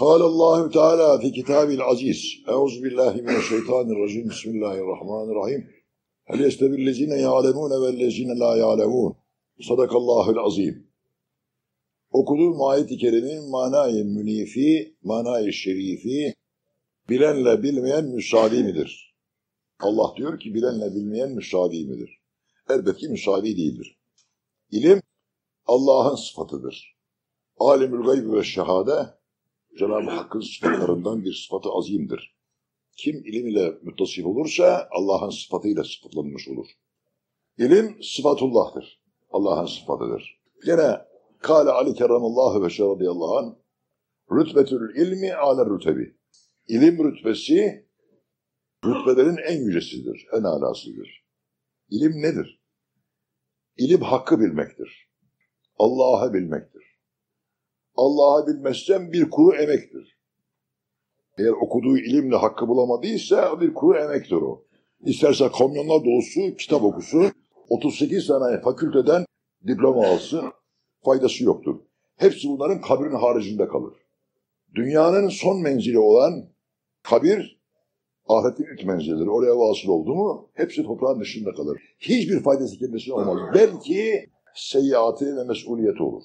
قال الله تعالى في كتابه العزيز أعوذ بالله من الشيطان الرجيم بسم الله الرحمن الرحيم هل يستوي الذين يعلمون والذين لا يعلمون صدق الله العظيم Okuduğum ayet-i kerimenin manayı münifi, manayı şerifi, bilenle bilmeyen müsavi midir? Allah diyor ki bilenle bilmeyen müsavi midir? Elbette ki müsavi değildir. İlim Allah'ın sıfatıdır. Alimül gayb ve şehade Cenab-ı Hakk'ın sıfatlarından bir sıfatı azimdir. Kim ilim ile müttasif olursa Allah'ın sıfatıyla sıfatlanmış olur. İlim sıfatullah'tır. Allah'ın sıfatıdır. Gene Kale Ali Kerramallahu ve radıyallahu anh Rütbetül ilmi ale rütebi. İlim rütbesi rütbelerin en yücesidir, en alasıdır. İlim nedir? İlim hakkı bilmektir. Allah'ı bilmektir. Allah'ı bilmezsen bir kuru emektir. Eğer okuduğu ilimle hakkı bulamadıysa bir kuru emektir o. İsterse kamyonlar dolusu kitap okusu, 38 tane fakülteden diploma alsın, faydası yoktur. Hepsi bunların kabrin haricinde kalır. Dünyanın son menzili olan kabir, ahiretin ilk menzilidir. Oraya vasıl oldu mu hepsi toprağın dışında kalır. Hiçbir faydası kendisine olmaz. Belki seyyiatı ve mesuliyeti olur.